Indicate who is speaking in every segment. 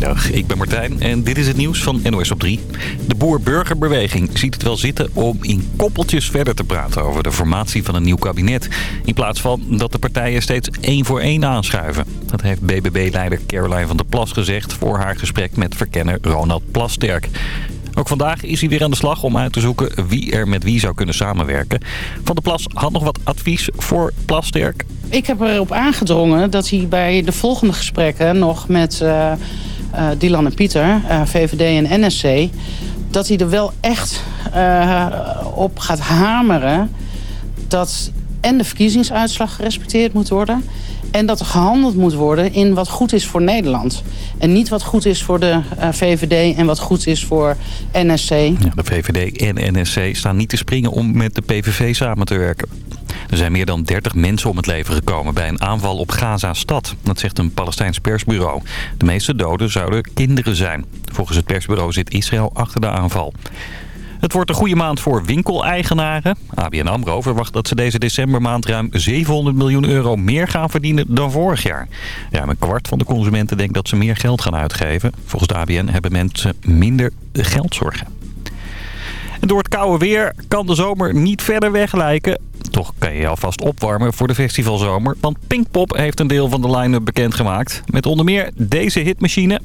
Speaker 1: Goedemiddag, ik ben Martijn en dit is het nieuws van NOS op 3. De boer-burgerbeweging ziet het wel zitten om in koppeltjes verder te praten over de formatie van een nieuw kabinet. In plaats van dat de partijen steeds één voor één aanschuiven. Dat heeft BBB-leider Caroline van der Plas gezegd voor haar gesprek met verkenner Ronald Plasterk. Ook vandaag is hij weer aan de slag om uit te zoeken wie er met wie zou kunnen samenwerken. Van der Plas had nog wat advies voor Plasterk.
Speaker 2: Ik heb erop aangedrongen dat hij bij de volgende gesprekken nog met uh, uh, Dylan en Pieter, uh, VVD en NSC... dat hij er wel echt op gaat hameren dat en de verkiezingsuitslag gerespecteerd moet worden... En dat er gehandeld moet worden in wat goed is voor Nederland. En niet wat goed is voor de VVD en wat goed is voor NSC.
Speaker 1: Ja, de VVD en NSC staan niet te springen om met de PVV samen te werken. Er zijn meer dan 30 mensen om het leven gekomen bij een aanval op Gaza-stad. Dat zegt een Palestijns persbureau. De meeste doden zouden kinderen zijn. Volgens het persbureau zit Israël achter de aanval. Het wordt een goede maand voor winkeleigenaren. ABN AMRO verwacht dat ze deze decembermaand ruim 700 miljoen euro meer gaan verdienen dan vorig jaar. Ruim een kwart van de consumenten denkt dat ze meer geld gaan uitgeven. Volgens de ABN hebben mensen minder geldzorgen. En door het koude weer kan de zomer niet verder weg lijken. Toch kan je alvast opwarmen voor de festivalzomer. Want Pinkpop heeft een deel van de line-up bekendgemaakt. Met onder meer deze hitmachine.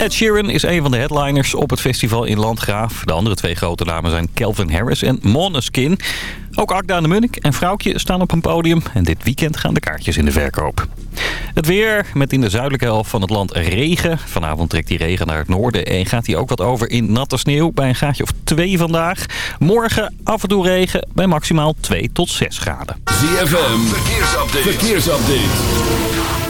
Speaker 1: Ed Sheeran is een van de headliners op het festival in Landgraaf. De andere twee grote namen zijn Calvin Harris en Måneskin. Ook Akda de Munnik en Vrouwtje staan op een podium. En dit weekend gaan de kaartjes in de verkoop. Het weer met in de zuidelijke helft van het land regen. Vanavond trekt die regen naar het noorden en gaat die ook wat over in natte sneeuw bij een gaatje of 2 vandaag. Morgen af en toe regen bij maximaal 2 tot 6 graden.
Speaker 3: ZFM, verkeersupdate. verkeersupdate.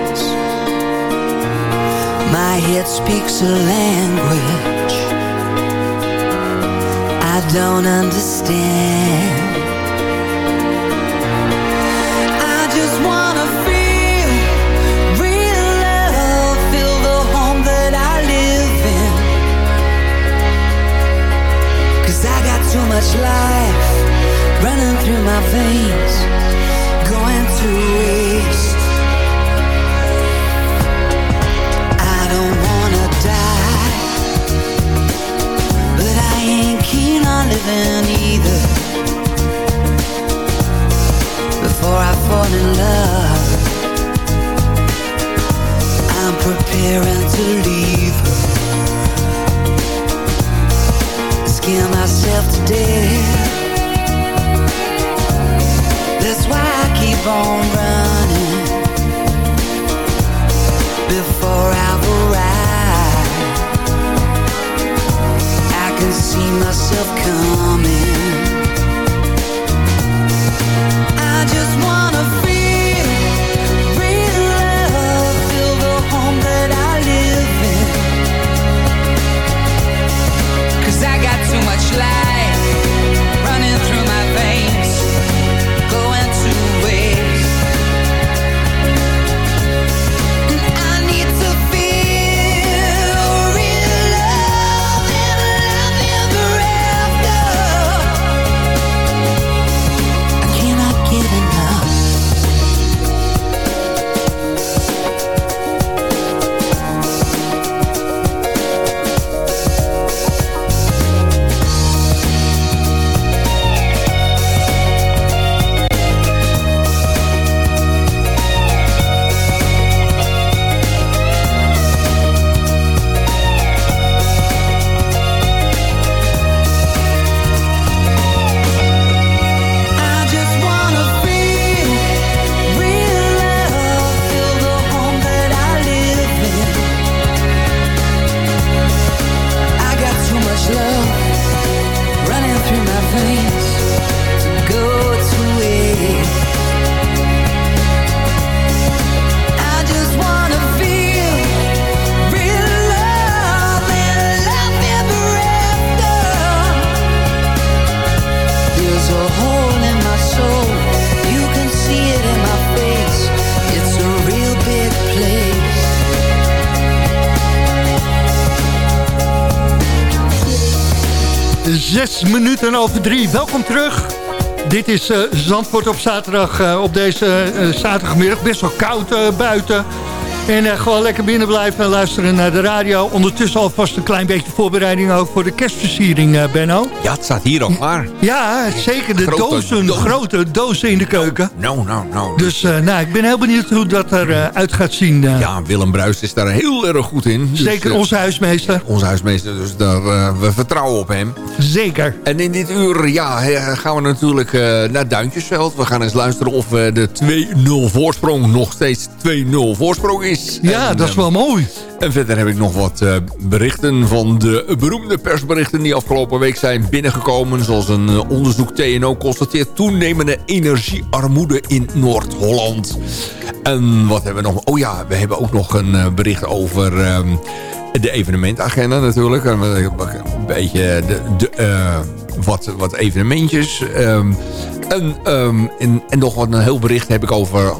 Speaker 4: My head speaks a language I don't understand
Speaker 5: over drie. Welkom terug. Dit is uh, Zandvoort op zaterdag, uh, op deze uh, zaterdagmiddag. Best wel koud buiten. En uh, gewoon lekker binnen blijven en luisteren naar de radio. Ondertussen alvast een klein beetje voorbereiding ook voor de kerstversiering, uh, Benno.
Speaker 6: Ja, het staat hier al klaar.
Speaker 5: Ja, zeker. De grote dozen, grote dozen in de keuken.
Speaker 6: Nou, nou, nou.
Speaker 5: Dus uh, nou, ik ben heel benieuwd hoe dat eruit uit gaat zien.
Speaker 6: Ja, Willem Bruis is daar heel erg goed in.
Speaker 5: Dus, zeker onze huismeester.
Speaker 6: Onze huismeester, dus daar, we vertrouwen op hem.
Speaker 5: Zeker.
Speaker 6: En in dit uur ja, gaan we natuurlijk naar Duintjesveld. We gaan eens luisteren of de 2-0 voorsprong nog steeds 2-0 voorsprong is is.
Speaker 5: Ja, en, dat is wel mooi.
Speaker 6: En verder heb ik nog wat uh, berichten van de beroemde persberichten... die afgelopen week zijn binnengekomen. Zoals een uh, onderzoek TNO constateert toenemende energiearmoede in Noord-Holland. En wat hebben we nog? Oh ja, we hebben ook nog een uh, bericht over... Um, de evenementagenda natuurlijk. Een beetje de, de, wat, wat evenementjes. Um, en, um, en, en, nog een heel bericht heb ik over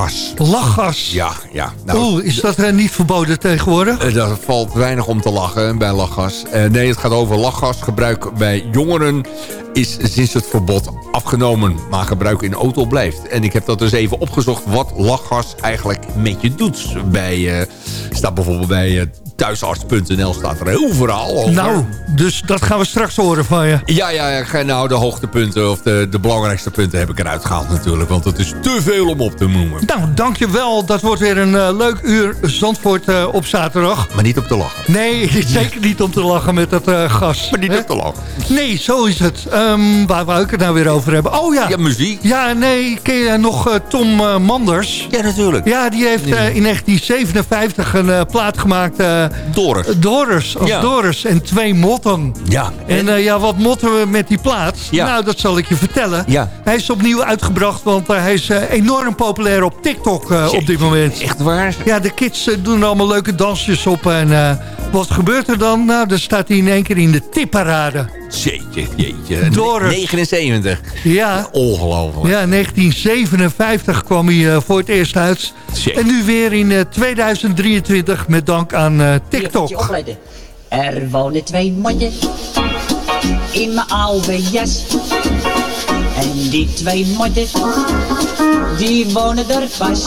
Speaker 6: lachgas.
Speaker 5: Lachgas?
Speaker 6: Ja, ja.
Speaker 5: Nou, Oeh, is dat uh, niet verboden tegenwoordig?
Speaker 6: Uh, daar valt weinig om te lachen bij lachgas. Uh, nee, het gaat over lachgasgebruik bij jongeren is sinds het verbod afgenomen. Maar gebruik in auto blijft. En ik heb dat dus even opgezocht wat lachgas eigenlijk met je doet. Bij, staat bijvoorbeeld bij thuisarts.nl staat er heel verhaal over.
Speaker 5: Nou, dus dat gaan we straks horen van je.
Speaker 6: Ja, ja, ja nou de hoogtepunten of de, de belangrijkste punten heb ik eruit gehaald natuurlijk. Want het is te veel om op te noemen.
Speaker 5: Nou, dankjewel. Dat wordt weer een uh, leuk uur Zandvoort uh, op zaterdag.
Speaker 6: Maar niet op te lachen.
Speaker 5: Nee, zeker niet om te lachen met dat uh, gas.
Speaker 6: Maar niet
Speaker 5: hè?
Speaker 6: op te lachen.
Speaker 5: Nee, zo is het. Um, waar wou ik het nou weer over hebben? Oh ja.
Speaker 6: Ja, muziek.
Speaker 5: Ja, nee, ken je nog Tom Manders?
Speaker 6: Ja, natuurlijk.
Speaker 5: Ja, die heeft in 1957 een plaat gemaakt...
Speaker 6: Doris.
Speaker 5: Doris, als ja. Doris en twee motten.
Speaker 6: Ja.
Speaker 5: En uh, ja, wat motten we met die plaat?
Speaker 6: Ja.
Speaker 5: Nou, dat zal ik je vertellen.
Speaker 6: Ja.
Speaker 5: Hij is opnieuw uitgebracht, want uh, hij is enorm populair op TikTok op dit moment.
Speaker 6: Echt waar?
Speaker 5: Ja, de kids doen allemaal leuke dansjes op. En wat gebeurt er dan? Nou, dan staat hij in één keer in de tipparade.
Speaker 6: Jeetje, jeetje.
Speaker 5: Doris.
Speaker 6: 79.
Speaker 5: Ja.
Speaker 6: Ongelooflijk.
Speaker 5: Ja, 1957 kwam hij voor het eerst uit.
Speaker 6: Jeetje.
Speaker 5: En nu weer in 2023 met dank aan TikTok.
Speaker 7: Opletten. Er wonen twee motten in mijn oude jas. En die twee motten, die wonen er pas.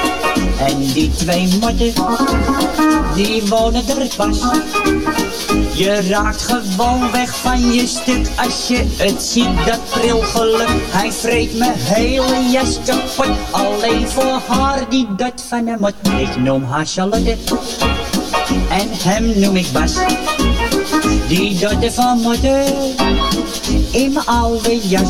Speaker 7: En die twee motten, die wonen er pas. Je raakt gewoon weg van je stuk als je het ziet, dat pril geluk. Hij vreet mijn hele jas kapot, alleen voor haar die dat van hem mot. Ik noem haar Charlotte en hem noem ik Bas. Die dotte van motten in mijn oude jas.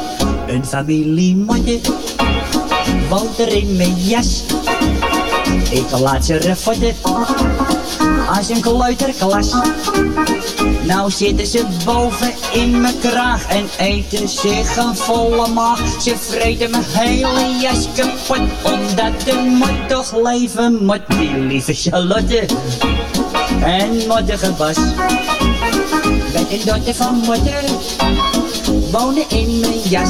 Speaker 7: Een familie motten woont er in mijn jas. Ik laat ze refotten als een kleuterklas. Nou zitten ze boven in mijn kraag en eten zich een volle maag. Ze vreten mijn hele jas kapot, omdat de mot toch leven moet. Die lieve Charlotte en mottige Bas. ben een van moeder. Wonen in mijn jas.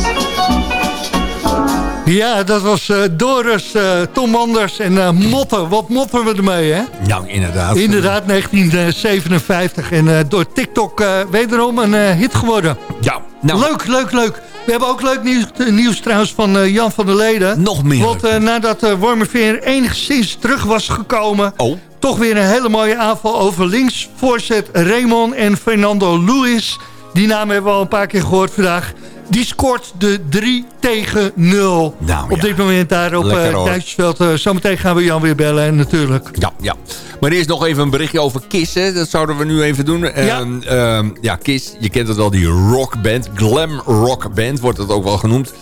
Speaker 5: Ja, dat was eh, Doris, eh, Tom Anders en eh, Motten. Wat motten we ermee, hè?
Speaker 6: Nou, inderdaad.
Speaker 5: Inderdaad, 1957. En eh, door TikTok eh, wederom een eh, hit geworden.
Speaker 6: Ja, nou,
Speaker 5: Leuk, leuk, leuk. We hebben ook leuk nieuws, nieuws trouwens van eh, Jan van der Leden.
Speaker 6: Nog meer
Speaker 5: Want eh, nadat uh, Wormerveer enigszins terug was gekomen...
Speaker 6: Oh.
Speaker 5: toch weer een hele mooie aanval over links. Voorzet Raymond en Fernando Luis. Die naam hebben we al een paar keer gehoord vandaag. Die scoort de 3 tegen 0.
Speaker 6: Nou,
Speaker 5: Op
Speaker 6: ja.
Speaker 5: dit moment daar op
Speaker 6: hoor.
Speaker 5: Duitsersveld. Uh, zometeen gaan we Jan weer bellen en natuurlijk.
Speaker 6: Ja, ja. Maar eerst nog even een berichtje over Kiss. Hè. Dat zouden we nu even doen.
Speaker 5: Ja.
Speaker 6: Ehm, ja, Kiss, je kent het al, die rockband. Glam rockband wordt het ook wel genoemd.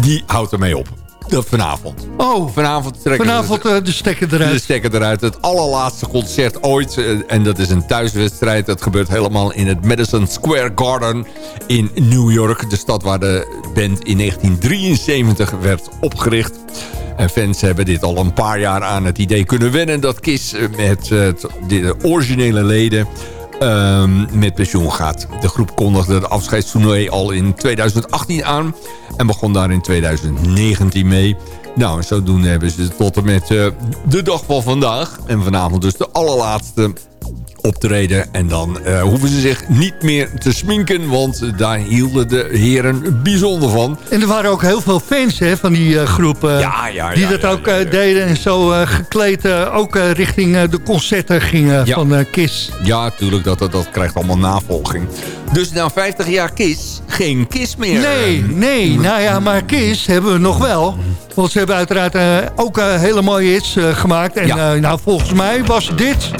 Speaker 6: Die houdt ermee op. Dat vanavond.
Speaker 5: Oh,
Speaker 6: Vanavond trekken
Speaker 5: vanavond
Speaker 6: we
Speaker 5: de stekker
Speaker 6: de
Speaker 5: eruit.
Speaker 6: stekker eruit. Het allerlaatste concert ooit. eh, En dat is een thuiswedstrijd. Dat gebeurt helemaal in het Madison Square Garden in New York. De stad waar de band in 1973 werd opgericht. En fans hebben dit al een paar jaar aan het idee kunnen wennen... dat Kiss eh, met eh, de originele leden ehm, met pensioen gaat. De groep kondigde het afscheidstoernooi al in 2018 aan... en begon daar in 2019 mee. Nou, en zodoende hebben ze tot en met eh, de dag van vandaag... en vanavond dus de allerlaatste optreden. En dan eh, hoeven ze zich niet meer te sminken... want daar hielden de heren bijzonder van.
Speaker 5: En er waren ook heel veel fans hè, van die uh, groep. Uh,
Speaker 6: Ja, ja,
Speaker 5: die
Speaker 6: ja,
Speaker 5: dat ook deden en zo gekleed ook richting de concerten gingen van Kiss.
Speaker 6: Ja, natuurlijk, dat, dat, dat krijgt allemaal navolging. Dus na 50 jaar Kiss, geen Kiss meer.
Speaker 5: Nee, nee. Nou ja, maar Kiss hebben we nog wel. Want ze hebben uiteraard ook hele mooie hits gemaakt. En nou, volgens mij was dit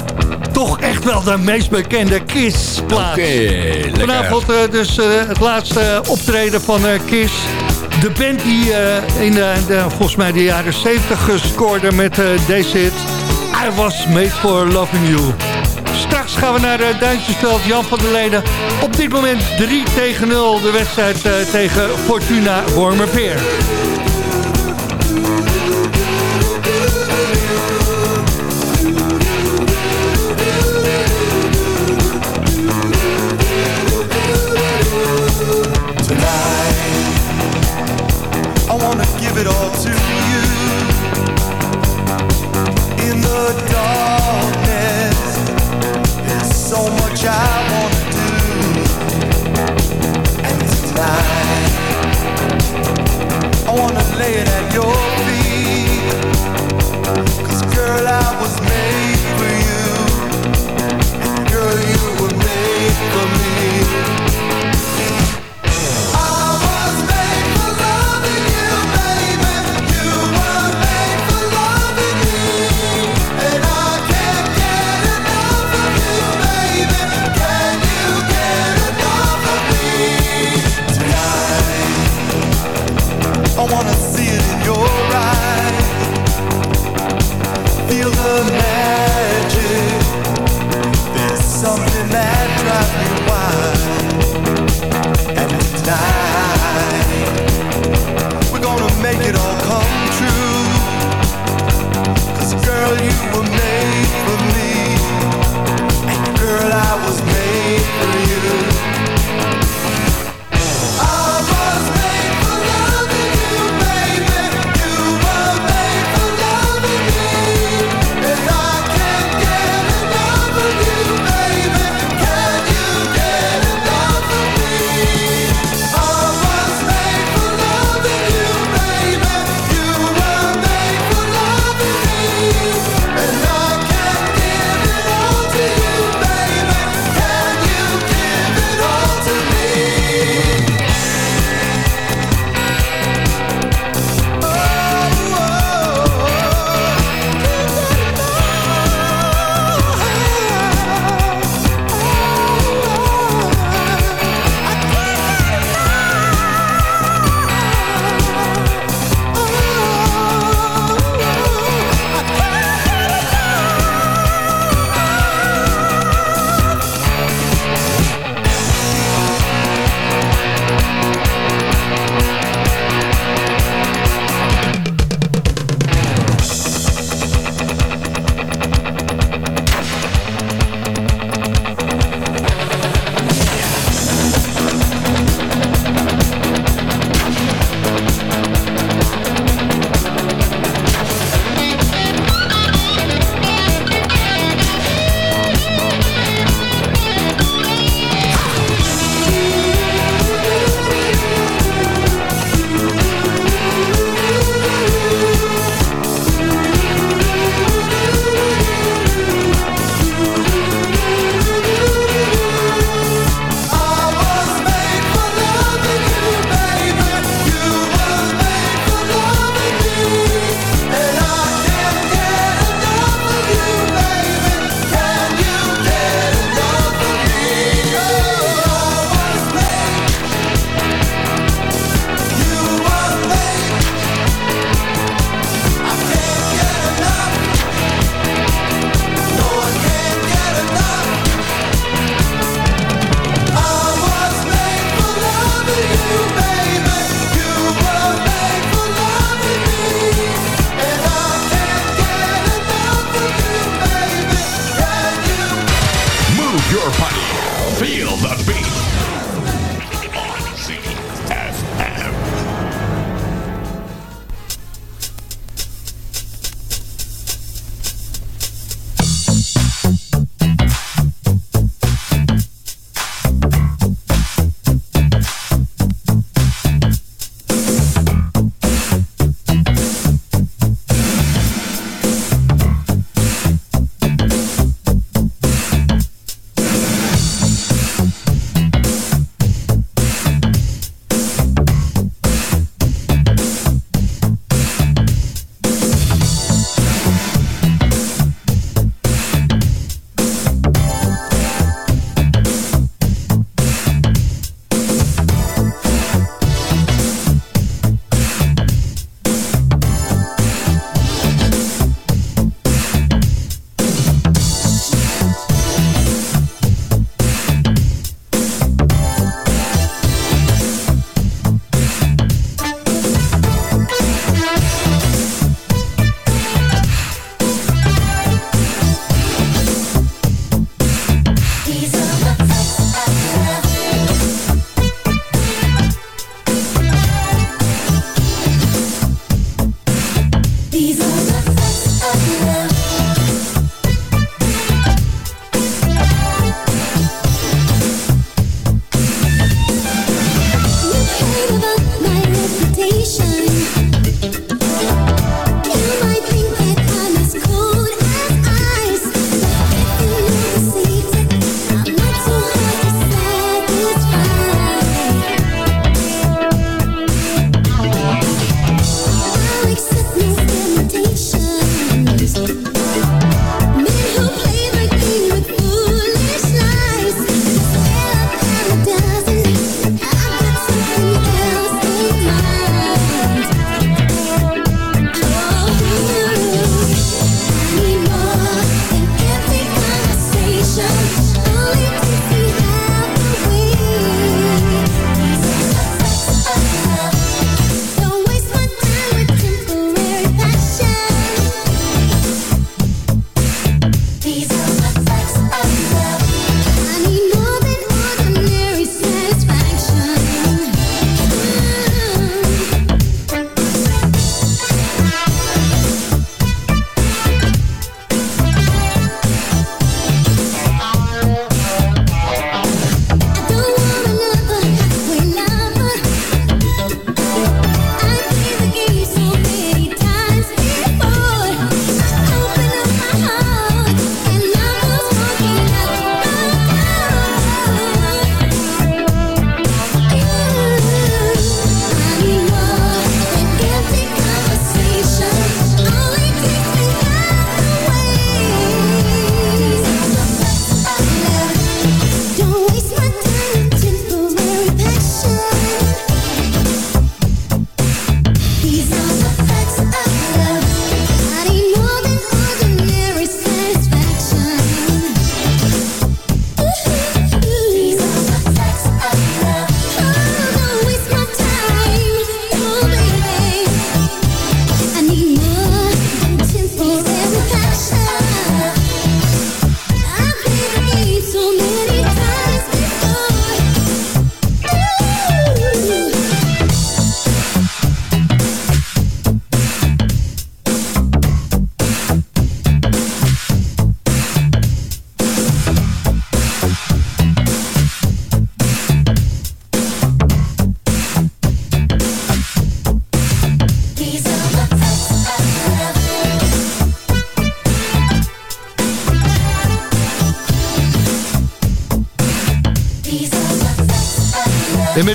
Speaker 5: toch echt wel de meest bekende Kiss-plaat.
Speaker 6: Oké, lekker.
Speaker 5: Vanavond uh, dus uh, het laatste optreden van uh, Kiss. De band die in de, de, volgens mij de jaren 70 scoorde met deze hit. I was made for loving you. Straks gaan we naar uh, Duintjesveld, Jan van der Leden. Op dit moment 3 tegen 0 de wedstrijd tegen Fortuna Wormerveer.
Speaker 8: yo.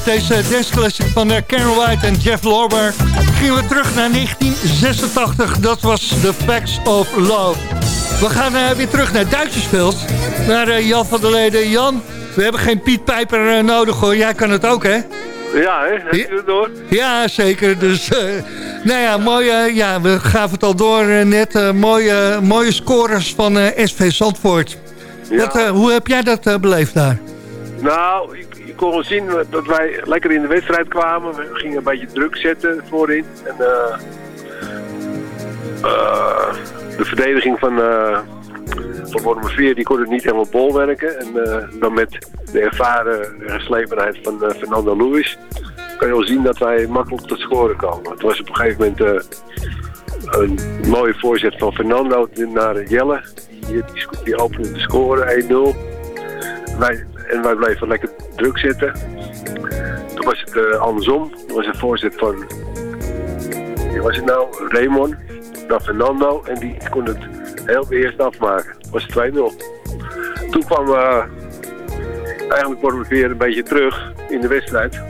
Speaker 8: Met deze danceclassic van eh, Karen White en Jeff Lorber gingen we terug naar 1986. Dat was The Facts of Love. We gaan eh, weer terug naar Duitsersveld. Naar eh, Jan van der Leden. Jan, we hebben geen Piet Pijper nodig hoor. Jij kan het ook hè?
Speaker 9: Ja, hè? Heb je het door?
Speaker 8: Ja, zeker. Dus, nou ja, mooie, ja, we gaven het al door net. mooie, mooie scores van SV Zandvoort. Wat, hoe heb jij dat beleefd daar?
Speaker 9: Nou, ik, ik kon wel zien dat wij lekker in de wedstrijd kwamen. We gingen een beetje druk zetten voorin. En eh, eh, de verdediging van, eh van Wormerveer, die kon het niet helemaal bolwerken. En dan met de ervaren geslepenheid van Fernando Lewis... kan je wel zien dat wij makkelijk tot scoren komen. Het was op een gegeven moment een mooie voorzet van Fernando naar Jelle. Die, die, die opende de score 1-0. Wij, en wij bleven lekker druk zitten. Toen was het eh, andersom. Toen was een voorzet van... Wie was het nou? Raymond. Naar Fernando. En die kon het heel eerst afmaken. Het was 2-0. Toen kwam... eh eigenlijk worden we weer een beetje terug in de wedstrijd.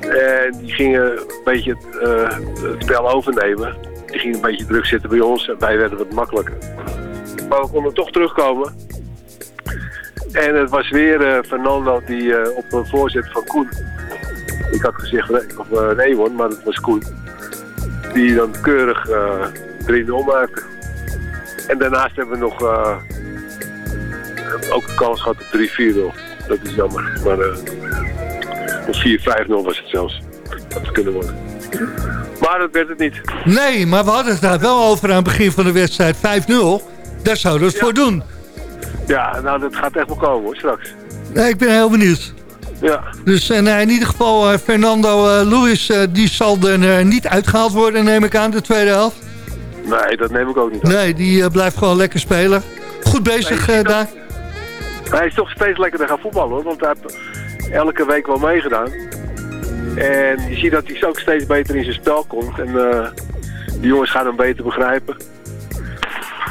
Speaker 9: En die gingen een beetje het, eh, het spel overnemen. Die gingen een beetje druk zitten bij ons en wij werden wat makkelijker. Maar we konden toch terugkomen. En het was weer eh, Fernando die eh, op een voorzet van Koen. Ik had gezegd of uh, Raymond, maar het was Koen. Die dan keurig uh, 3-0 maakte. En daarnaast hebben we nog eh, ook een kans gehad op 3-4-0. Dat is jammer. Maar eh of 4-5-0 was het zelfs. Dat had kunnen worden. Maar dat werd het niet.
Speaker 8: Nee, maar we hadden het daar wel over aan het begin van de wedstrijd. 5-0, daar zouden we het voor doen.
Speaker 9: Ja, nou dat gaat echt wel komen hoor, straks.
Speaker 8: Nee, ik ben heel benieuwd.
Speaker 9: Ja.
Speaker 5: Dus eh, nou, in ieder geval, eh, Fernando eh, Luis, eh, die zal er eh, niet uitgehaald worden, neem ik aan, de tweede helft.
Speaker 9: Nee, dat neem ik ook niet aan.
Speaker 5: Nee, die eh, blijft gewoon lekker spelen. Goed bezig
Speaker 9: Nee,
Speaker 5: eh, daar.
Speaker 9: Hij is toch steeds lekkerder gaan voetballen hoor, want hij heeft elke week wel meegedaan. En je ziet dat hij ook steeds beter in zijn spel komt. En eh die jongens gaan hem beter begrijpen.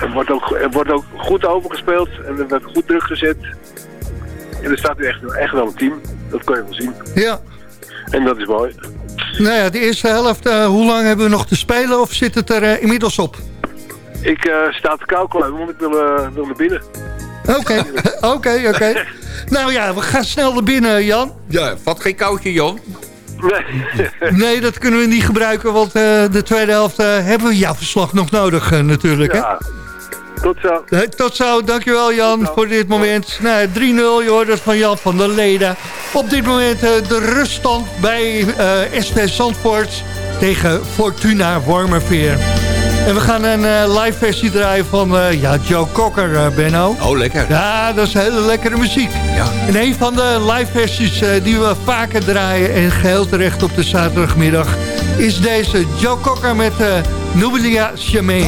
Speaker 9: Er wordt ook, er wordt ook goed overgespeeld en er wordt goed druk gezet. En er staat nu echt, echt wel een team, dat kan je wel zien.
Speaker 5: Ja.
Speaker 9: En dat is mooi.
Speaker 5: Nou ja, de eerste helft, eh, hoe lang hebben we nog te spelen of zit het er eh, inmiddels op?
Speaker 9: Ik eh, sta te kalkelen, want ik wil, eh, wil naar binnen.
Speaker 5: Oké, oké, oké. Nou ja, we gaan snel naar binnen, Jan.
Speaker 6: Ja, vat geen koudje, Jan.
Speaker 9: Nee.
Speaker 5: Nee, dat kunnen we niet gebruiken, want eh, de tweede helft eh, hebben we jouw verslag nog nodig natuurlijk. Hè?
Speaker 9: Tot zo.
Speaker 5: Tot zo, dankjewel Jan voor dit moment. Nou, 3-0, je hoort het van Jan van der Leden. Op dit moment eh, de ruststand bij eh SV Zandvoort tegen Fortuna Wormerveer. En we gaan een eh, live versie draaien van eh, ja, Joe Cocker, Benno.
Speaker 6: Oh, lekker.
Speaker 5: Ja, dat is hele lekkere muziek.
Speaker 6: Ja.
Speaker 5: En een van de live versies die we vaker draaien... en geheel terecht op de zaterdagmiddag... is deze Joe Cocker met eh Nubilia Chamé.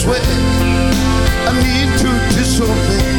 Speaker 10: sweat. I need to disobey.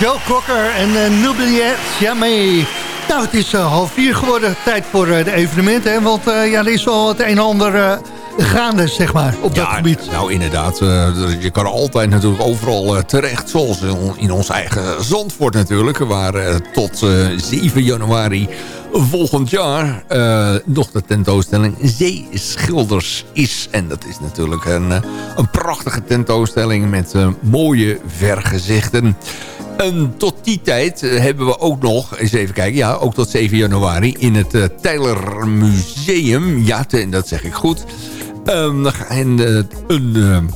Speaker 5: Joe Cocker en uh, Nubilet Jamee. Nou, het is uh, half vier geworden. Tijd voor uh, de evenementen. Hè? Want uh, ja, er is wel het een en ander gaande, zeg maar, op dat gebied.
Speaker 6: Nou, inderdaad. je kan altijd natuurlijk overal terecht. Zoals in, in, ons eigen Zandvoort natuurlijk. Waar tot 7 januari volgend jaar nog de tentoonstelling Zeeschilders is. En dat is natuurlijk een, een prachtige tentoonstelling met mooie vergezichten. En tot die tijd eh, hebben we ook nog, eens even kijken, ja, ook tot 7 januari in het uh, Museum. Ja, dat zeg ik goed. Um, en uh, een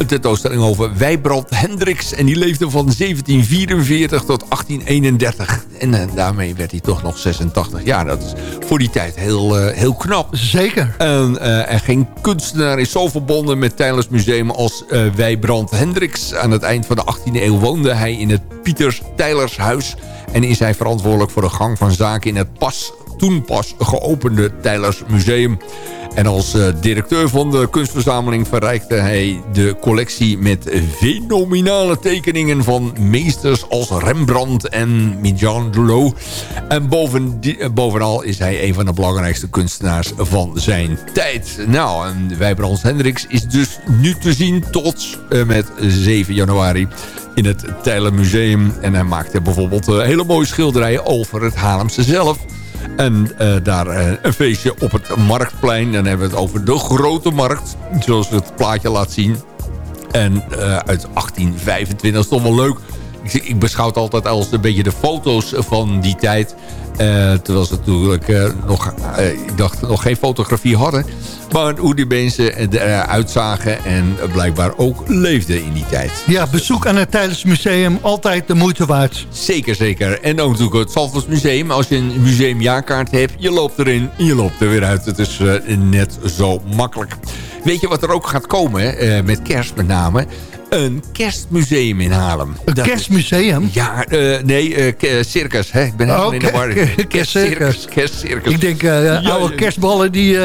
Speaker 6: een tentoonstelling over Wijbrand Hendricks. En die leefde van 1744 tot 1831. En uh, daarmee werd hij toch nog 86 jaar. Dat is voor die tijd heel, uh, heel knap.
Speaker 5: Zeker.
Speaker 6: En, uh, en geen kunstenaar is zo verbonden met Tijlers Museum als Wijbrand Hendricks. Aan het eind van de 18e eeuw woonde hij in het Pieters Tijlershuis. En is hij verantwoordelijk voor de gang van zaken in het pas, toen pas geopende Tijlers Museum. En als uh, directeur van de kunstverzameling verrijkte hij de collectie met fenomenale tekeningen van meesters als Rembrandt en Michelangelo. En boven uh, bovenal is hij een van de belangrijkste kunstenaars van zijn tijd. Nou, en Wijbrand Hendricks is dus nu te zien tot uh, met 7 januari in het Tijlen Museum. En hij maakte bijvoorbeeld hele mooie schilderijen over het Haarlemse zelf... En uh, daar uh, een feestje op het Marktplein. Dan hebben we het over de Grote Markt. Zoals het plaatje laat zien. En uh, uit 1825 is toch wel leuk. Ik, beschouw het altijd als een beetje de foto's van die tijd. terwijl ze natuurlijk nog, ik dacht, nog geen fotografie hadden. Maar hoe die mensen eruit zagen en blijkbaar ook leefden in die tijd.
Speaker 5: Ja, bezoek aan het Tijdsmuseum altijd de moeite waard.
Speaker 6: Zeker, zeker. En ook natuurlijk het Zandvoortsmuseum. Als je een museumjaarkaart hebt, je loopt erin en je loopt er weer uit. Het is net zo makkelijk. Weet je wat er ook gaat komen, met kerst met name? Een kerstmuseum in Haarlem.
Speaker 5: Een
Speaker 6: dat
Speaker 5: kerstmuseum?
Speaker 6: Is, ja, uh, nee, uh, circus. Hè? Ik ben helemaal
Speaker 5: oh,
Speaker 6: in de war.
Speaker 5: Kerstcircus.
Speaker 6: Kerstcircus.
Speaker 5: Ik denk uh, ja, oude kerstballen die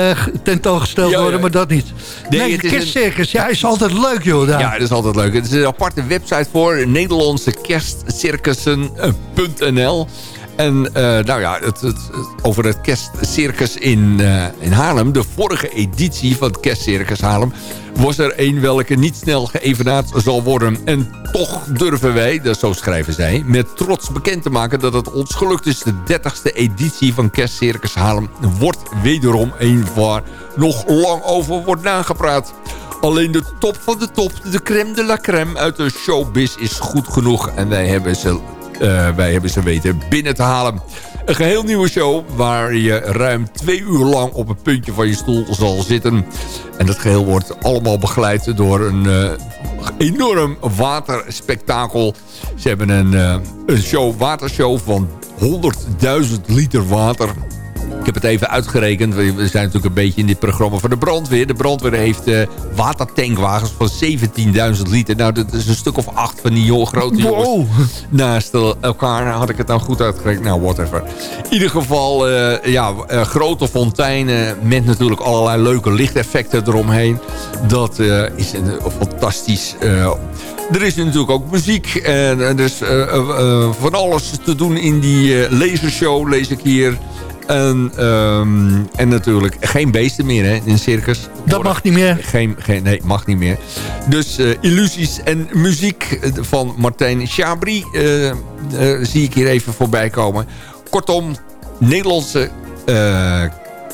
Speaker 5: tentoongesteld ja, worden, maar dat niet. Nee, nee kerstcircus. Een... Ja, is altijd leuk, joh. Daar.
Speaker 6: Ja, dat is altijd leuk. Het is een aparte website voor Nederlandse kerstcircussen.nl. En uh, nou ja, het, het, over het kerstcircus in, uh, in Haarlem. De vorige editie van het kerstcircus Haarlem was er een welke niet snel geëvenaard zal worden. En toch durven wij, dat zo schrijven zij, met trots bekend te maken dat het ons gelukt is. De 30ste editie van Kerstcircus Haarlem wordt wederom een waar nog lang over wordt nagepraat. Alleen de top van de top, de crème de la crème uit de showbiz is goed genoeg. En wij hebben ze uh, wij hebben ze weten binnen te halen. Een geheel nieuwe show waar je ruim twee uur lang op het puntje van je stoel zal zitten. En dat geheel wordt allemaal begeleid door een uh, enorm waterspektakel. Ze hebben een, uh, een show, watershow van 100.000 liter water. Ik heb het even uitgerekend. We zijn natuurlijk een beetje in dit programma van de brandweer. De brandweer heeft uh, watertankwagens van 17.000 liter. Nou, dat is een stuk of acht van die joh, grote jongens. Naast elkaar had ik het dan goed uitgerekend. Nou, whatever. In ieder geval, uh, ja, uh, grote fonteinen met natuurlijk allerlei leuke lichteffecten eromheen. Dat is een, fantastisch... Er is natuurlijk ook muziek en er is van alles te doen in die lasershow, lees ik hier. En, um, en natuurlijk geen beesten meer hè, in een circus.
Speaker 5: Dat mag niet meer.
Speaker 6: Geen, geen, nee, mag niet meer. Dus uh, illusies en muziek van Martijn Chabri uh, uh, zie ik hier even voorbij komen. Kortom, Nederlandse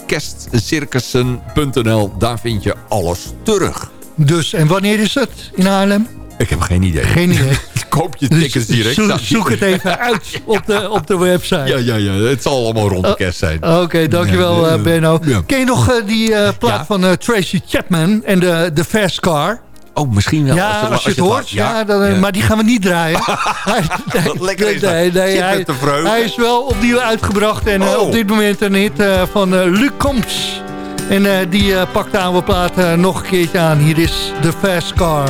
Speaker 6: kerstcircussen.nl, daar vind je alles terug.
Speaker 5: Dus, en wanneer is het in Haarlem?
Speaker 6: Ik heb geen idee.
Speaker 5: Geen idee.
Speaker 6: Koop je tickets direct.
Speaker 5: Zo, zoek het even uit op de, op de website.
Speaker 6: Ja, ja, ja. Het zal allemaal rond de kerst zijn.
Speaker 5: Oké, okay, dankjewel uh, Benno. Ja. Ken je nog uh, die uh, plaat ja. van Tracy Chapman en de, de Fast Car?
Speaker 6: Oh, misschien wel.
Speaker 5: Ja, als, als, als je het hoort. Ja, ja, dan, ja, maar die gaan we niet draaien.
Speaker 6: hij, Lekker is nee, nee,
Speaker 5: hij, hij, is wel opnieuw uitgebracht. En oh. op dit moment een hit van Luc Combs. En die pakt de oude plaat nog een keertje aan. Hier is de Fast Car.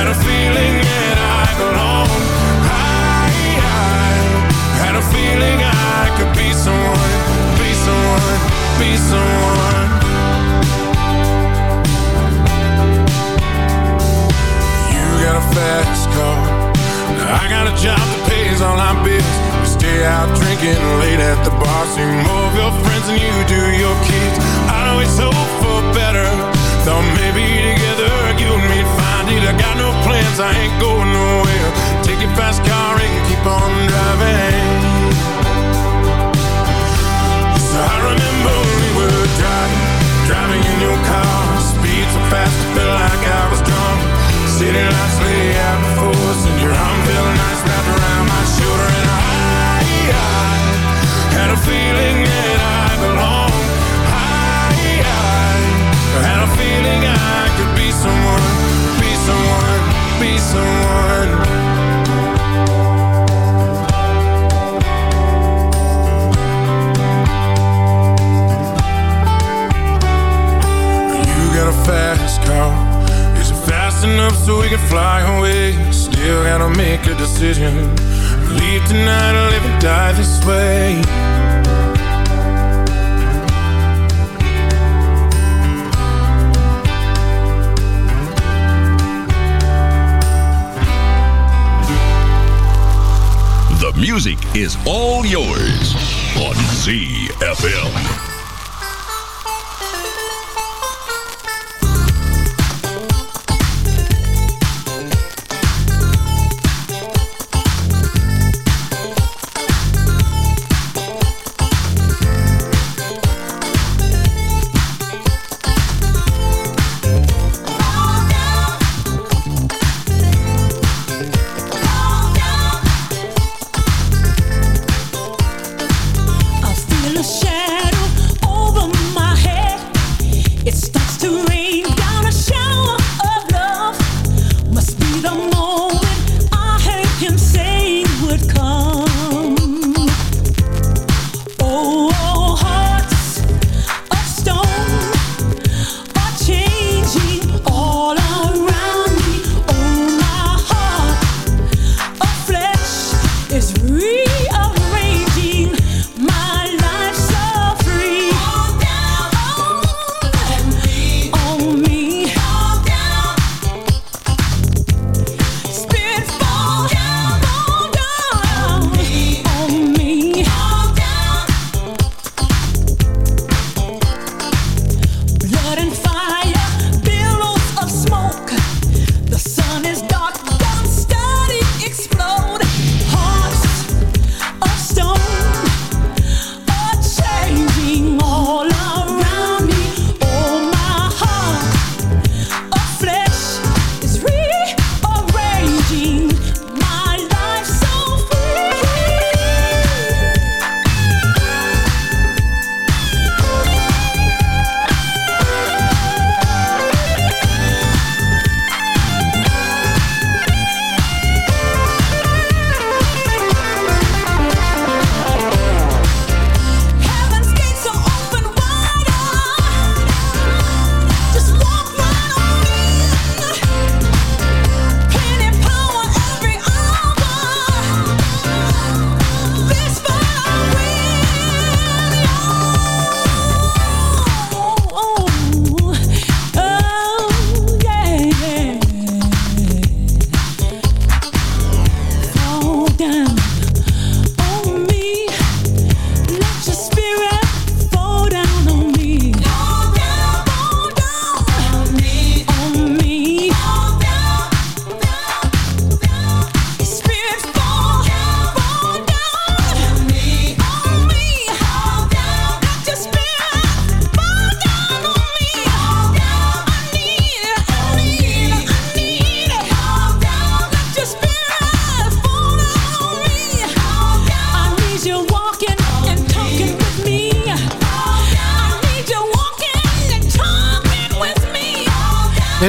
Speaker 11: had a feeling that I. I, I had a feeling I could be someone, be someone, be someone. You got a fast car. I got a job that pays all our bills. We stay out drinking late at the bar. See more of your friends than you do your kids. I'd always hope for better. Thought maybe together you and me'd find it. I got no plans, I ain't going nowhere. Take your fast car and keep on driving. So I remember when we were driving, driving in your car. Speed so fast, it felt like I was drunk. City lights lay out Enough so we can fly away? Still gotta make a decision. Leave tonight or live and die this way.
Speaker 12: The music is all yours on ZFM.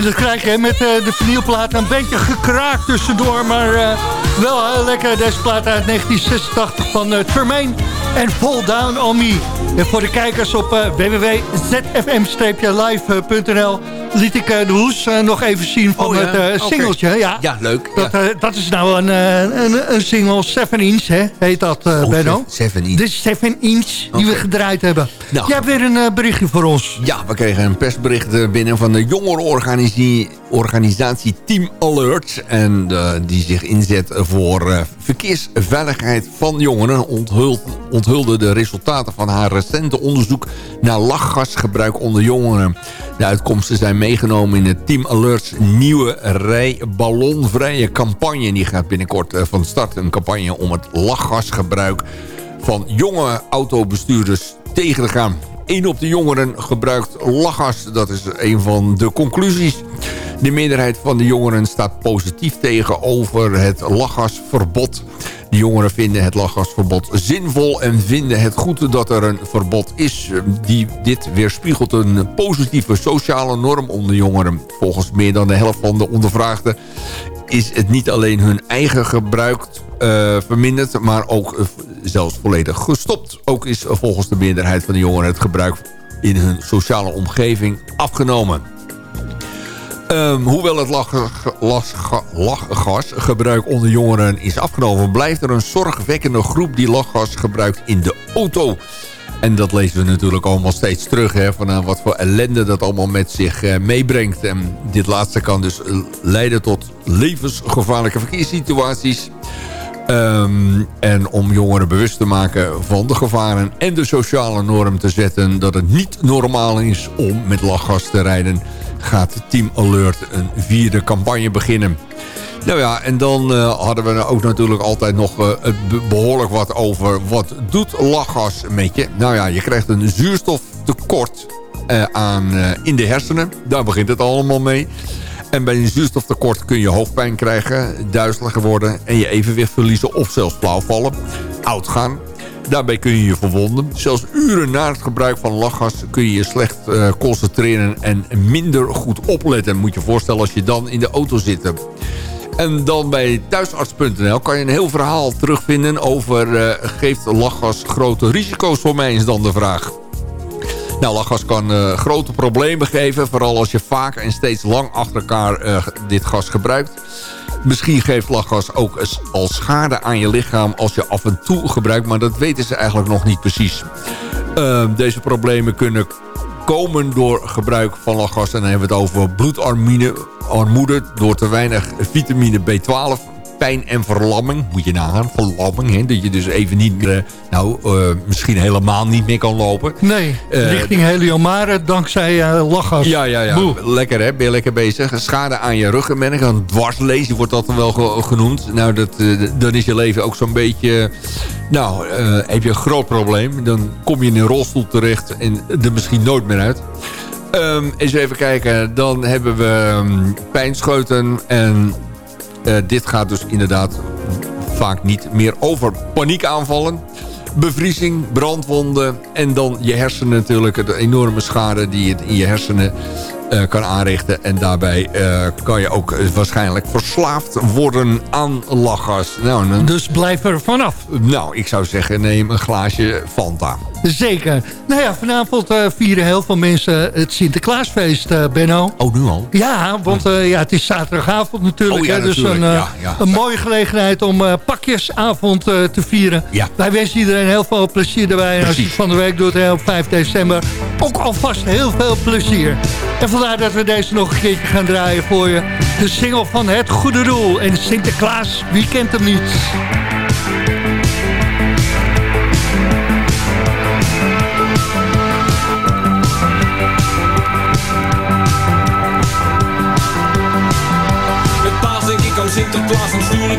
Speaker 5: En dat krijg je met eh, de vinylplaat een beetje gekraakt tussendoor. Maar eh, wel lekker. Deze plaat uit 1986 van eh, Tremaine en Fall Down On Me. En voor de kijkers op www.zfm-live.nl liet ik eh, de hoes eh, nog even zien van
Speaker 6: Oh, ja?
Speaker 5: het eh, singeltje. Ja.
Speaker 6: Ja, leuk.
Speaker 5: Dat,
Speaker 6: ja.
Speaker 5: dat is nou een, een, een single 7 inch, hè, heet dat,
Speaker 6: Oh,
Speaker 5: Benno.
Speaker 6: 7 inch.
Speaker 5: De 7 inch die we gedraaid hebben.
Speaker 6: Nou.
Speaker 5: Jij hebt weer een berichtje voor ons.
Speaker 6: Ja, we kregen een persbericht binnen van de jongerenorganisatie organisatie Team Alert. En eh, die zich inzet voor eh, verkeersveiligheid van jongeren. Onthulde de resultaten van haar recente onderzoek naar lachgasgebruik onder jongeren. De uitkomsten zijn meegenomen in het Team Alerts nieuwe rij ballonvrije campagne. Die gaat binnenkort eh, van start een campagne om het lachgasgebruik van jonge autobestuurders tegen te gaan. Eén op de jongeren gebruikt lachgas. Dat is een van de conclusies. De meerderheid van de jongeren staat positief tegenover het lachgasverbod. De jongeren vinden het lachgasverbod zinvol en vinden het goed dat er een verbod is. Die, dit weerspiegelt een positieve sociale norm onder jongeren. Volgens meer dan de helft van de ondervraagden is het niet alleen hun eigen gebruik eh, verminderd, maar ook eh, zelfs volledig gestopt. Ook is volgens de meerderheid van de jongeren het gebruik in hun sociale omgeving afgenomen. Ehm, hoewel het lach- lach- lachgasgebruik onder jongeren is afgenomen... blijft er een zorgwekkende groep die lachgas gebruikt in de auto. En dat lezen we natuurlijk allemaal steeds terug... Hè, van eh, wat voor ellende dat allemaal met zich eh, meebrengt. En dit laatste kan dus eh, leiden tot levensgevaarlijke verkeerssituaties... Ehm, en om jongeren bewust te maken van de gevaren en de sociale norm te zetten... dat het niet normaal is om met lachgas te rijden... gaat Team Alert een vierde campagne beginnen. Nou ja, en dan eh, hadden we ook natuurlijk altijd nog be- behoorlijk wat over... wat doet lachgas met je? Nou ja, je krijgt een zuurstoftekort eh, aan, in de hersenen. Daar begint het allemaal mee. En bij een zuurstoftekort kun je hoofdpijn krijgen, duizeliger worden... en je evenwicht verliezen of zelfs flauwvallen, oud gaan. Daarbij kun je je verwonden. Zelfs uren na het gebruik van lachgas kun je je slecht eh, concentreren... en minder goed opletten. Moet je je voorstellen als je dan in de auto zit. En dan bij thuisarts.nl kan je een heel verhaal terugvinden over... eh, geeft lachgas grote risico's voor mij, is dan de vraag. Nou, lachgas kan eh, grote problemen geven. Vooral als je vaak en steeds lang achter elkaar eh, dit gas gebruikt. Misschien geeft lachgas ook al schade aan je lichaam als je af en toe gebruikt. Maar dat weten ze eigenlijk nog niet precies. Eh, deze problemen kunnen komen door gebruik van lachgas. En dan hebben we het over bloedarmoede armoede door te weinig vitamine B12 pijn en verlamming. Moet je nagaan, verlamming. Hè? Dat je dus even niet meer, eh, nou, eh, misschien helemaal niet meer kan lopen.
Speaker 5: Nee,
Speaker 6: Eh,
Speaker 5: richting Heliomare dankzij eh lachgas.
Speaker 6: Ja, ja, ja.
Speaker 5: Boe.
Speaker 6: Lekker hè, ben je lekker bezig. Schade aan je ruggenmerg, een dwarslesie wordt dat dan wel ge- genoemd. Nou, dat, dan is je leven ook zo'n beetje... nou, heb je een groot probleem. Dan kom je in een rolstoel terecht en er misschien nooit meer uit. Ehm, eens even kijken. Dan hebben we ehm, pijnscheuten. En dit gaat dus inderdaad vaak niet meer over paniekaanvallen. Bevriezing, brandwonden en dan je hersenen natuurlijk. De enorme schade die het in je hersenen eh, kan aanrichten. En daarbij eh, kan je ook eh, waarschijnlijk verslaafd worden aan lachgas. Nou, dan-
Speaker 5: Dus blijf er vanaf.
Speaker 6: nou, ik zou zeggen neem een glaasje Fanta.
Speaker 5: Zeker. Nou ja, vanavond eh, vieren heel veel mensen het Sinterklaasfeest, eh, Benno.
Speaker 6: Oh, nu al?
Speaker 5: Ja, want eh, ja, het is zaterdagavond natuurlijk.
Speaker 6: Oh ja,
Speaker 5: hè, dus
Speaker 6: natuurlijk.
Speaker 5: een,
Speaker 6: Ja, ja.
Speaker 5: een mooie gelegenheid om pakjesavond te vieren.
Speaker 6: Ja.
Speaker 5: Wij wensen iedereen heel veel plezier erbij. En als je het van de week doet hè, op 5 december, ook alvast heel veel plezier. En vandaar dat we deze nog een keertje gaan draaien voor je. De single van Het Goede Doel. En Sinterklaas, wie kent hem niet?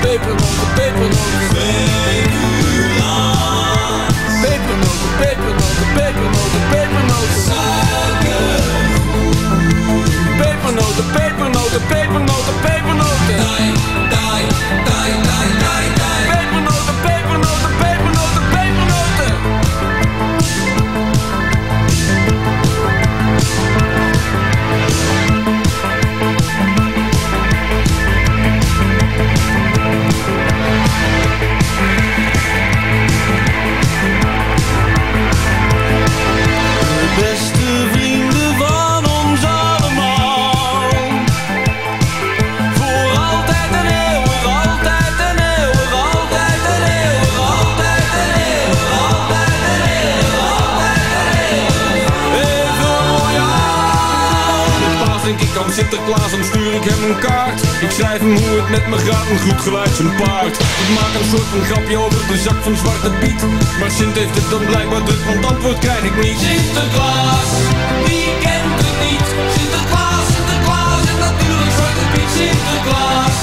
Speaker 13: pepernoten, pepernoten, Speculant Pepernoten, pepernoten, pepernoten, pepernoten. Suikergoed Pepernoten, pepernoten, pepernoten, pepernoten Sinterklaas, dan stuur ik hem een kaart. Ik schrijf hem hoe het met me gaat, een goed geluid zijn paard. Ik maak een soort van grapje over de zak van Zwarte Piet. Maar Sint heeft het dan blijkbaar druk, want antwoord krijg ik niet. Sinterklaas, wie kent het niet? Sinterklaas, Sinterklaas en natuurlijk Zwarte Piet. Sinterklaas,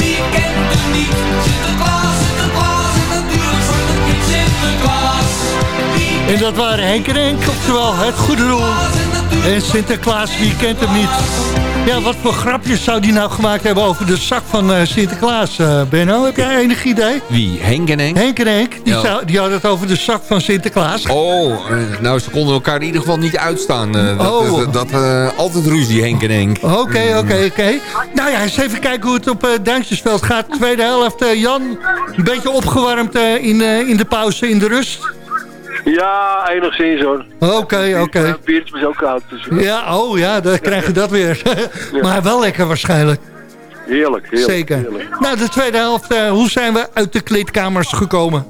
Speaker 13: wie kent het niet? Sinterklaas, Sinterklaas en natuurlijk Zwarte Piet. Sinterklaas, wie
Speaker 5: En dat waren Henk en Henk, oftewel het goede doel. En Sinterklaas, wie kent hem niet? Ja, wat voor grapjes zou die nou gemaakt hebben over de zak van eh, Sinterklaas, eh, Benno? Heb jij enig idee?
Speaker 6: Wie? Henk en Henk?
Speaker 5: Henk en Henk, die,
Speaker 6: Ja.
Speaker 5: zou, die hadden het over de zak van Sinterklaas.
Speaker 6: Oh, eh, nou ze konden elkaar in ieder geval niet uitstaan. dat
Speaker 5: Oh.
Speaker 6: dat, altijd ruzie, Henk en Henk.
Speaker 5: Oké, oké, oké. Nou ja, eens even kijken hoe het op uh, Duintjesveld gaat. Tweede helft, Jan, een beetje opgewarmd in, in de pauze, in de rust.
Speaker 9: Ja, enigszins hoor.
Speaker 5: Oké, oké.
Speaker 9: Het biertje is ook koud. Dus
Speaker 5: Ja, oh ja, dan krijg je dat weer. maar wel lekker waarschijnlijk.
Speaker 9: heerlijk, heerlijk.
Speaker 5: Zeker.
Speaker 9: heerlijk.
Speaker 5: Nou, de tweede helft, eh, hoe zijn we uit de kleedkamers gekomen?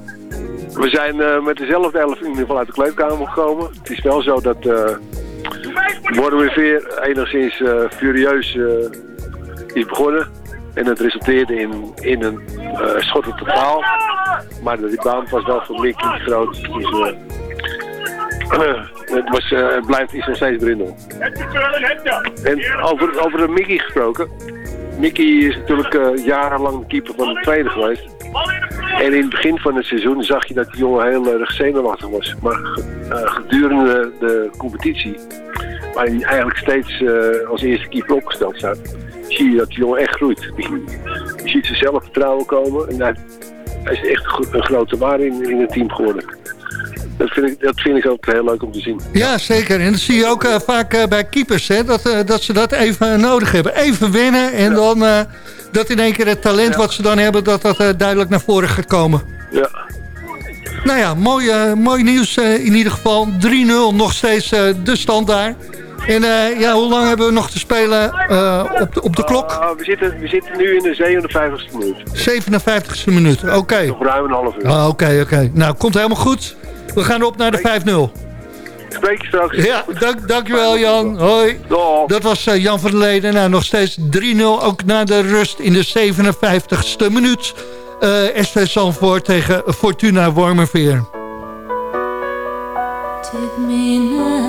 Speaker 9: We zijn eh, met dezelfde elf in ieder geval uit de kleedkamer gekomen. Het is wel zo dat worden we weer enigszins eh, furieus is begonnen. En dat resulteerde in, in een eh schot op totaal. Maar de rebound was wel voor Mickey groot. Dus, het, was, eh, het blijft is nog steeds Brindel. En over, over de Mickey gesproken. Mickey is natuurlijk jarenlang keeper van de tweede geweest. En in het begin van het seizoen zag je dat die jongen heel erg zenuwachtig was. Maar ge- gedurende de competitie, waar hij eigenlijk steeds als eerste keeper opgesteld staat, zie je dat die jongen echt groeit. Je, je ziet zijn zelfvertrouwen komen en hij, hij is echt een gro- een grote waarde in, in het team geworden. Dat vind, ik, dat vind ik ook heel leuk om te zien.
Speaker 5: Ja, zeker. En dat zie je ook eh, vaak eh, bij keepers, hè, dat, eh, dat ze dat even nodig hebben. Even winnen en dan dat in één keer het talent wat ze dan hebben, dat dat duidelijk naar voren gaat komen.
Speaker 9: Ja.
Speaker 5: Nou ja, mooi, mooi nieuws in ieder geval. 3-0 nog steeds de stand daar. En eh, ja, hoe lang hebben we nog te spelen eh, op, de, op de klok?
Speaker 9: Ah, we, zitten, we zitten nu in de 57ste minuut.
Speaker 5: 57ste minuut, oké.
Speaker 9: Nog ruim een half uur.
Speaker 5: Ah, Oké, oké. Nou, komt helemaal goed. We gaan op naar de 5-0.
Speaker 9: Spreek je straks.
Speaker 5: Ja, dank, dankjewel Jan. Hoi. Dat was eh, Jan van der Leden. Nou, nog steeds 3-0 ook na de rust in de 57ste minuut. Eh SV Zandvoort tegen Fortuna Wormerveer.
Speaker 14: Take me now,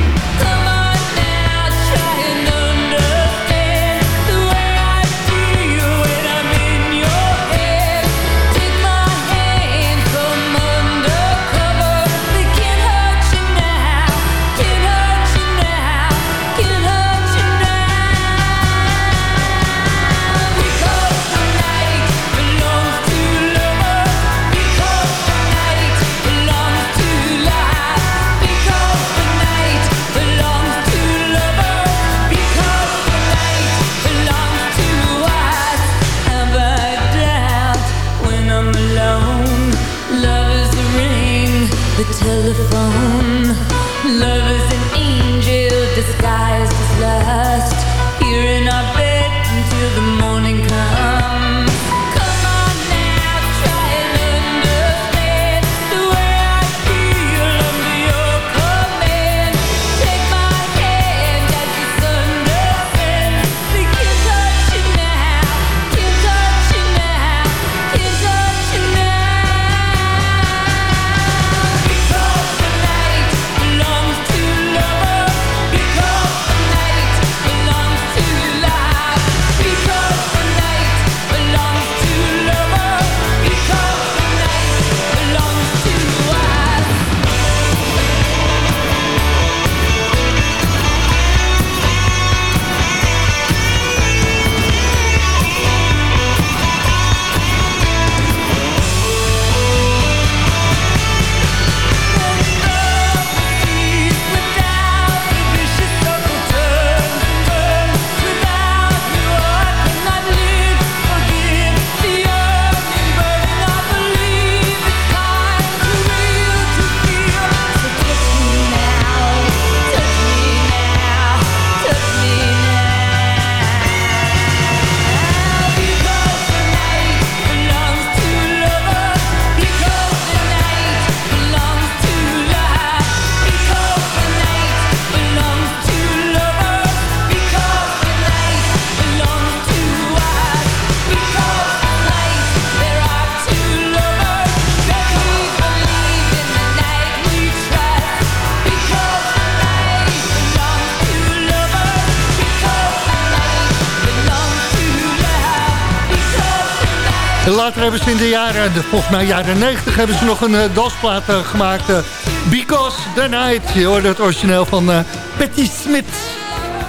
Speaker 5: Later hebben ze in de jaren, de, volgens mij jaren 90, hebben ze nog een eh, dansplaat eh, gemaakt. eh, Because the Night. Je hoorde het origineel van Patty Smith.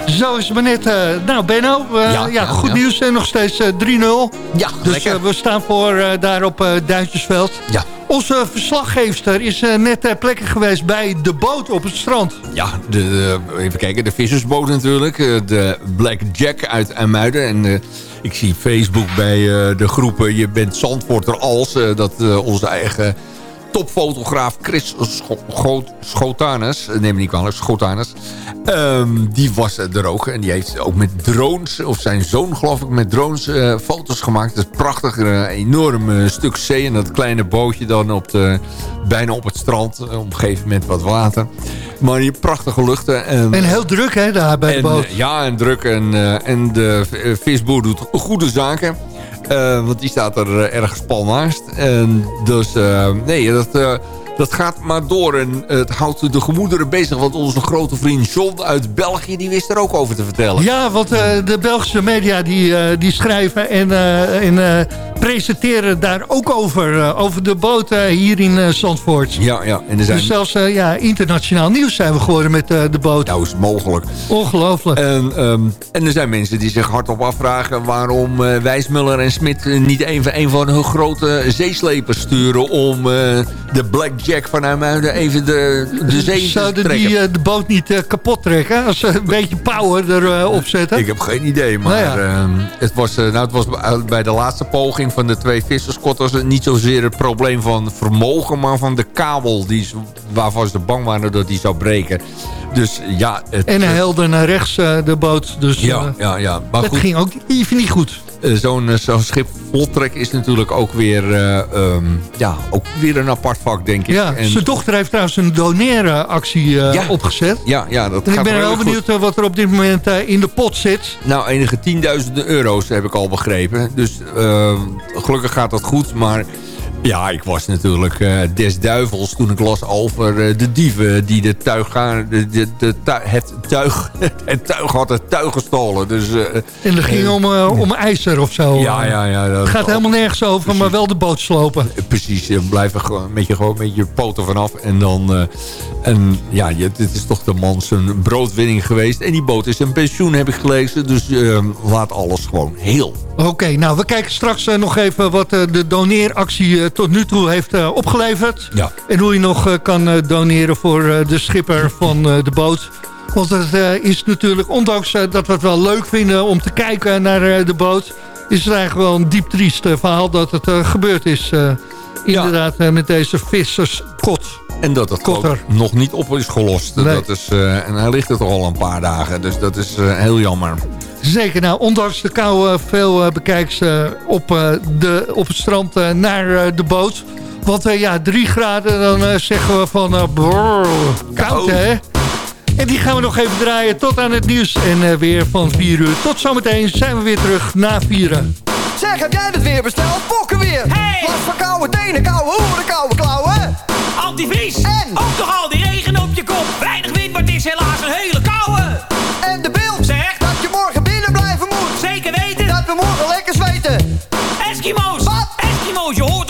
Speaker 5: Zo is het maar net. nou, Benno, ja,
Speaker 6: ja,
Speaker 5: goed
Speaker 6: ja.
Speaker 5: nieuws. en nog steeds eh, 3-0.
Speaker 6: Ja,
Speaker 5: Dus we staan voor daar op Duintjesveld.
Speaker 6: Ja.
Speaker 5: Onze verslaggeefster is net ter plekke geweest bij de boot op het strand.
Speaker 6: Ja, de, even kijken, de vissersboot natuurlijk. De Black Jack uit IJmuiden. En ik zie Facebook bij eh, de groepen Je bent Zandvoorter als. eh, dat eh, onze eigen topfotograaf Chris Scho Schotanus, eh, neem me niet kwalijk, Schotanus. Ehm, die was er ook. En die heeft ook met drones, of zijn zoon geloof ik, met drones eh, foto's gemaakt. Dat is prachtig. Een enorm eh, stuk zee en dat kleine bootje dan op de, bijna op het strand. eh, omgeven met wat water. Maar die prachtige luchten. En,
Speaker 5: En heel druk hè, daar bij de boot.
Speaker 6: ja, en druk. En, en de visboer doet goede zaken. Eh, want die staat er eh, ergens pal naast. En dus, eh, nee, dat, dat gaat maar door. En het houdt de gemoederen bezig. Want onze grote vriend John uit België, die wist er ook over te vertellen.
Speaker 5: Ja, want eh, de Belgische media die, eh, die schrijven en, eh, en eh, presenteren daar ook over. eh, over de boot eh, hier in eh, Zandvoort.
Speaker 6: Ja, ja. En er zijn...
Speaker 5: Dus zelfs eh, ja, internationaal nieuws zijn we geworden met eh, de boot.
Speaker 6: Nou, is mogelijk.
Speaker 5: Ongelooflijk.
Speaker 6: En, ehm, en er zijn mensen die zich hardop afvragen... waarom eh Wijsmuller en Smit eh, niet een van, een van hun grote zeeslepers sturen... om eh, de Blackjack van Huimuiden even de, de zee
Speaker 5: Zouden
Speaker 6: trekken.
Speaker 5: die eh, de boot niet eh, kapot trekken als ze een beetje power erop zetten?
Speaker 6: Ik heb geen idee, maar
Speaker 5: Nou ja.
Speaker 6: ehm, het, was, eh, nou, het was bij- de laatste poging van de twee visserskotters... niet zozeer het probleem van vermogen, maar van de kabel... Die, waarvan ze bang waren dat die zou breken. Dus ja... Het,
Speaker 5: En hij helde naar rechts eh, de boot. Dus
Speaker 6: Ja,
Speaker 5: eh,
Speaker 6: ja, ja. Maar
Speaker 5: dat
Speaker 6: goed,
Speaker 5: ging ook even niet goed.
Speaker 6: Eh, zo'n eh, zo'n schip voltrek is natuurlijk ook weer, eh, ehm, ja, ook weer een apart vak, denk ik.
Speaker 5: Ja,
Speaker 6: En-
Speaker 5: zijn dochter heeft trouwens een doneeractie
Speaker 6: Ja.
Speaker 5: opgezet.
Speaker 6: ja, ja, dat
Speaker 5: En ik ben wel
Speaker 6: goed.
Speaker 5: benieuwd wat er op dit moment in de pot zit.
Speaker 6: Nou, enige tienduizenden euro's heb ik al begrepen. Dus eh, gelukkig gaat dat goed. Maar ja, ik was natuurlijk eh, des duivels toen ik las over eh, de dieven... die de tuig, gaan- de, de, het, tuig, het tuig had het tuig gestolen. Dus, eh,
Speaker 5: En dat ging om, om ijzer of zo.
Speaker 6: Ja, ja, ja. dat-
Speaker 5: Het gaat helemaal nergens over, maar wel de boot slopen.
Speaker 6: Precies, je blijft er gewoon met je, gewoon met je poten vanaf. En dan, en ja, dit is toch de man zijn broodwinning geweest. En die boot is een pensioen, heb ik gelezen. Dus eh, laat alles gewoon heel.
Speaker 5: Oké, nou, we kijken straks eh, nog even wat eh, de doneeractie eh, tot nu toe heeft opgeleverd.
Speaker 6: Ja.
Speaker 5: En hoe je nog kan doneren voor de schipper van de boot. Want het is natuurlijk, ondanks dat we het wel leuk vinden om te kijken naar de boot... is het eigenlijk wel een diep triest verhaal dat het gebeurd is. inderdaad, met deze visserskot.
Speaker 6: En dat het ook nog niet op is gelost.
Speaker 5: Nee.
Speaker 6: Dat is, eh, en hij ligt er toch al een paar dagen. Dus dat is eh, heel jammer.
Speaker 5: Zeker, nou, ondanks de kou veel eh, bekijks op, eh, de, op het strand naar eh, de boot. Want eh, ja, drie graden, dan eh, zeggen we van brrr, koud hè. En die gaan we nog even draaien tot aan het nieuws. En eh, weer van 4 uur. Tot zometeen zijn we weer terug na vieren.
Speaker 15: Zeg, heb jij het weer besteld? Pokken weer! Hey! Last van koude tenen, koude hoeren, koude klauwen!
Speaker 16: Antivries!
Speaker 15: En?
Speaker 16: Ook nog al die regen op je kop. Weinig wind, maar het is helaas een hele koude.
Speaker 15: En de beeld!
Speaker 16: Zeg?
Speaker 15: Dat je morgen binnen blijven moet!
Speaker 16: Zeker weten.
Speaker 15: Dat we morgen lekker zweten!
Speaker 16: Eskimo's!
Speaker 15: Wat?
Speaker 16: Eskimo's, je hoort